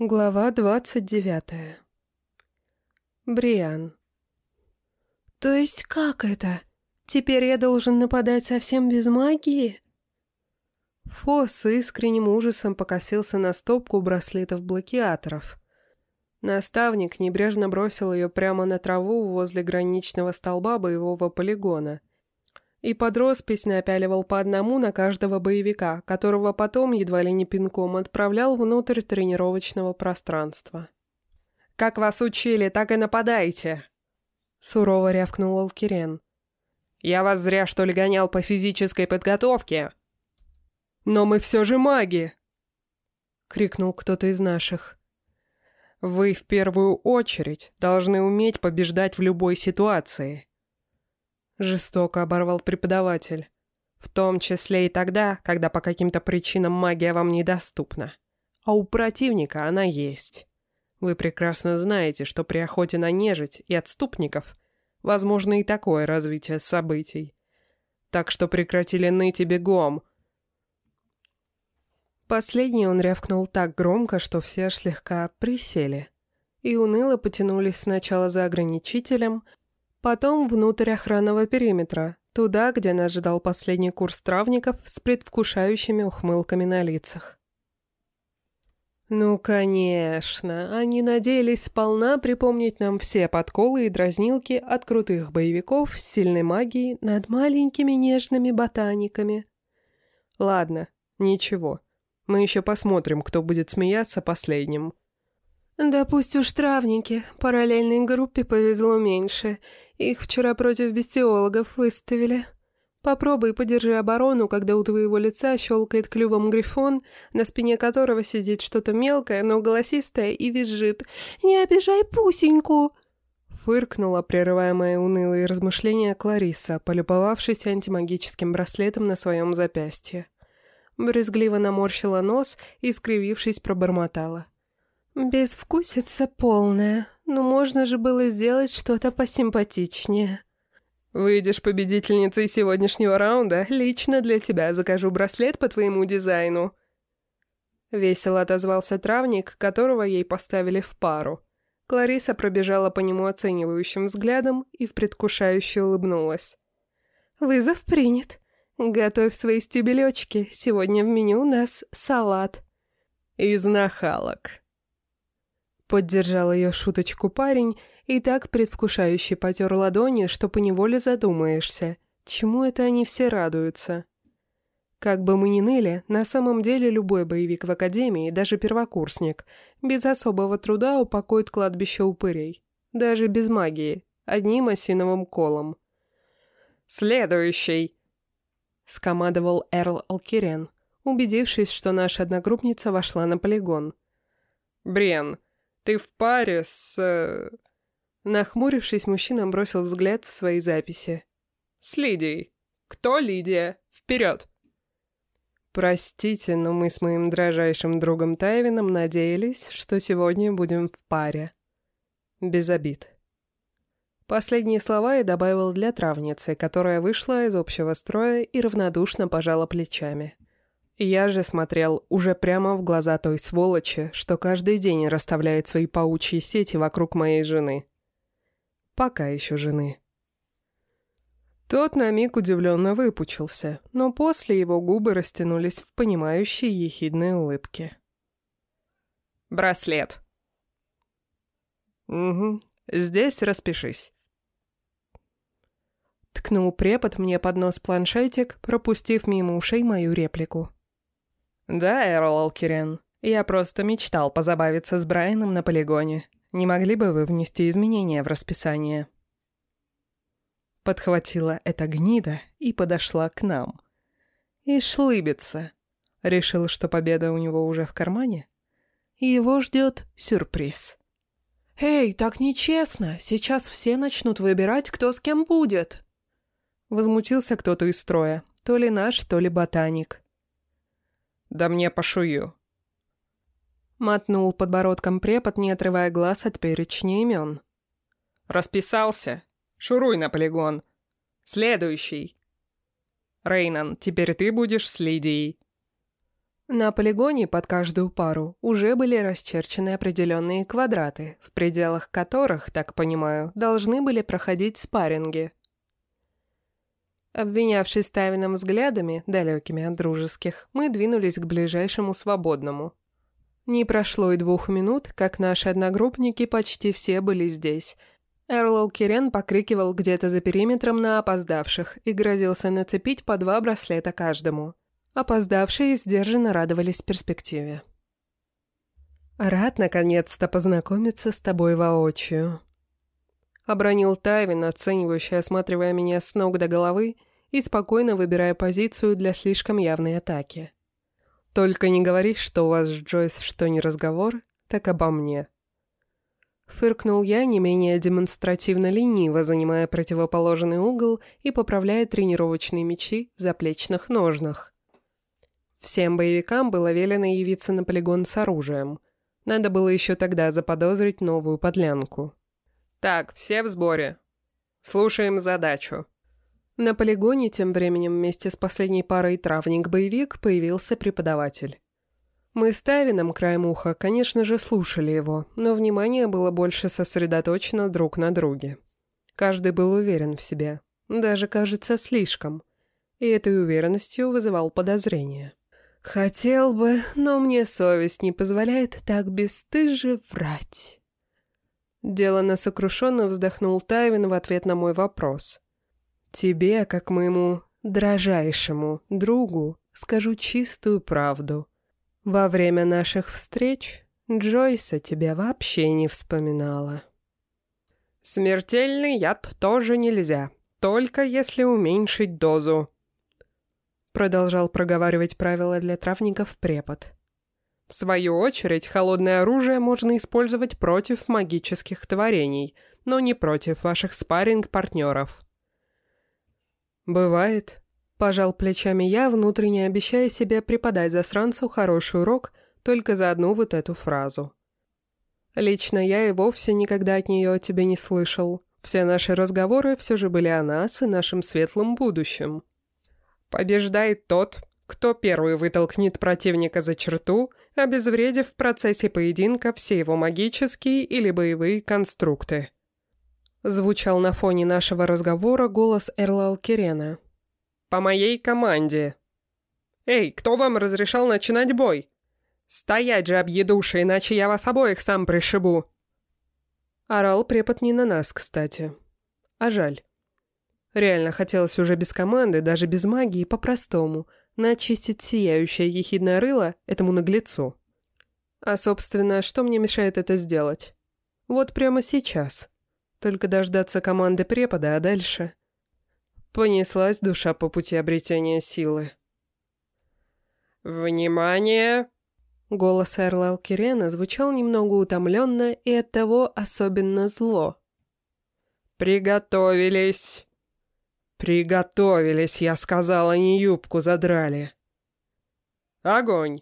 Глава двадцать девятая. Бриан. «То есть как это? Теперь я должен нападать совсем без магии?» Фо с искренним ужасом покосился на стопку браслетов-блокиаторов. Наставник небрежно бросил ее прямо на траву возле граничного столба боевого полигона — и под роспись напяливал по одному на каждого боевика, которого потом едва ли не пинком отправлял внутрь тренировочного пространства. «Как вас учили, так и нападайте!» Сурово рявкнул Алкирен. «Я вас зря, что ли, гонял по физической подготовке?» «Но мы все же маги!» Крикнул кто-то из наших. «Вы в первую очередь должны уметь побеждать в любой ситуации», Жестоко оборвал преподаватель. В том числе и тогда, когда по каким-то причинам магия вам недоступна. А у противника она есть. Вы прекрасно знаете, что при охоте на нежить и отступников возможно и такое развитие событий. Так что прекратили ныть бегом. Последний он рявкнул так громко, что все аж слегка присели. И уныло потянулись сначала за ограничителем, Потом внутрь охранного периметра, туда, где нас ждал последний курс травников с предвкушающими ухмылками на лицах. Ну, конечно, они надеялись сполна припомнить нам все подколы и дразнилки от крутых боевиков с сильной магией над маленькими нежными ботаниками. Ладно, ничего. Мы еще посмотрим, кто будет смеяться последним. Да пусть уж травники, параллельной группе повезло меньше — их вчера против бестиологов выставили. Попробуй подержи оборону, когда у твоего лица щелкает клювом грифон, на спине которого сидит что-то мелкое, но голосистое и визжит. «Не обижай пусеньку!» Фыркнула, прерывая мои унылые размышления Клариса, полюбовавшись антимагическим браслетом на своем запястье. Брезгливо наморщила нос и, скривившись, пробормотала. «Безвкусица полная, но можно же было сделать что-то посимпатичнее». «Выйдешь победительницей сегодняшнего раунда, лично для тебя закажу браслет по твоему дизайну». Весело отозвался травник, которого ей поставили в пару. Клариса пробежала по нему оценивающим взглядом и в предвкушающе улыбнулась. «Вызов принят. Готовь свои стебелечки, сегодня в меню у нас салат». «Из нахалок», Поддержал ее шуточку парень и так предвкушающе потер ладони, что поневоле задумаешься, чему это они все радуются. Как бы мы ни ныли, на самом деле любой боевик в Академии, даже первокурсник, без особого труда упокоит кладбище упырей. Даже без магии, одним осиновым колом. «Следующий!» — скомандовал Эрл Алкирен, убедившись, что наша одногруппница вошла на полигон. «Брен, ты в паре с...» э, Нахмурившись, мужчина бросил взгляд в свои записи. «С Лидией. Кто Лидия? Вперед!» «Простите, но мы с моим дрожайшим другом Тайвином надеялись, что сегодня будем в паре. Без обид». Последние слова я добавил для травницы, которая вышла из общего строя и равнодушно пожала плечами. Я же смотрел уже прямо в глаза той сволочи, что каждый день расставляет свои паучьи сети вокруг моей жены. Пока еще жены. Тот на миг удивленно выпучился, но после его губы растянулись в понимающей ехидной улыбке. «Браслет». «Угу, здесь распишись». Ткнул препод мне под нос планшетик, пропустив мимо ушей мою реплику. «Да, Эрл Алкерен, я просто мечтал позабавиться с Брайаном на полигоне. Не могли бы вы внести изменения в расписание?» Подхватила эта гнида и подошла к нам. И шлыбится. Решил, что победа у него уже в кармане. И его ждет сюрприз. «Эй, так нечестно! Сейчас все начнут выбирать, кто с кем будет!» Возмутился кто-то из строя. То ли наш, то ли ботаник. Да мне пошую. Мотнул подбородком препод, не отрывая глаз от перечня имен. Расписался? Шуруй на полигон. Следующий. Рейнан, теперь ты будешь с Лидией. На полигоне под каждую пару уже были расчерчены определенные квадраты, в пределах которых, так понимаю, должны были проходить спарринги. Обвинявшись Тавином взглядами, далекими от дружеских, мы двинулись к ближайшему свободному. Не прошло и двух минут, как наши одногруппники почти все были здесь. Эрлол Кирен покрикивал где-то за периметром на опоздавших и грозился нацепить по два браслета каждому. Опоздавшие сдержанно радовались перспективе. «Рад, наконец-то, познакомиться с тобой воочию», Обронил Тайвин, оценивающий, осматривая меня с ног до головы и спокойно выбирая позицию для слишком явной атаки. «Только не говори, что у вас с Джойс что не разговор, так обо мне». Фыркнул я не менее демонстративно лениво, занимая противоположный угол и поправляя тренировочные мечи в заплечных ножнах. Всем боевикам было велено явиться на полигон с оружием. Надо было еще тогда заподозрить новую подлянку. «Так, все в сборе. Слушаем задачу». На полигоне тем временем вместе с последней парой травник-боевик появился преподаватель. Мы с Тавином краем уха, конечно же, слушали его, но внимание было больше сосредоточено друг на друге. Каждый был уверен в себе, даже, кажется, слишком, и этой уверенностью вызывал подозрения. «Хотел бы, но мне совесть не позволяет так бесстыже врать». Делано сокрушенно вздохнул Тайвин в ответ на мой вопрос. «Тебе, как моему дрожайшему другу, скажу чистую правду. Во время наших встреч Джойса тебя вообще не вспоминала». «Смертельный яд тоже нельзя, только если уменьшить дозу», продолжал проговаривать правила для травников препод. В свою очередь, холодное оружие можно использовать против магических творений, но не против ваших спарринг-партнеров. «Бывает», — пожал плечами я, внутренне обещая себе преподать засранцу хороший урок только за одну вот эту фразу. Лично я и вовсе никогда от нее о тебе не слышал. Все наши разговоры все же были о нас и нашем светлом будущем. Побеждает тот, кто первый вытолкнет противника за черту, обезвредив в процессе поединка все его магические или боевые конструкты. Звучал на фоне нашего разговора голос Эрлал Кирена. «По моей команде!» «Эй, кто вам разрешал начинать бой?» «Стоять же, объедуши, иначе я вас обоих сам пришибу!» Орал препод не на нас, кстати. А жаль. Реально хотелось уже без команды, даже без магии, по-простому — начистить сияющее ехидное рыло этому наглецу. А, собственно, что мне мешает это сделать? Вот прямо сейчас. Только дождаться команды препода, а дальше... Понеслась душа по пути обретения силы. «Внимание!» Голос Эрла Алкирена звучал немного утомленно и оттого особенно зло. «Приготовились!» «Приготовились, я сказала, не юбку задрали». «Огонь!»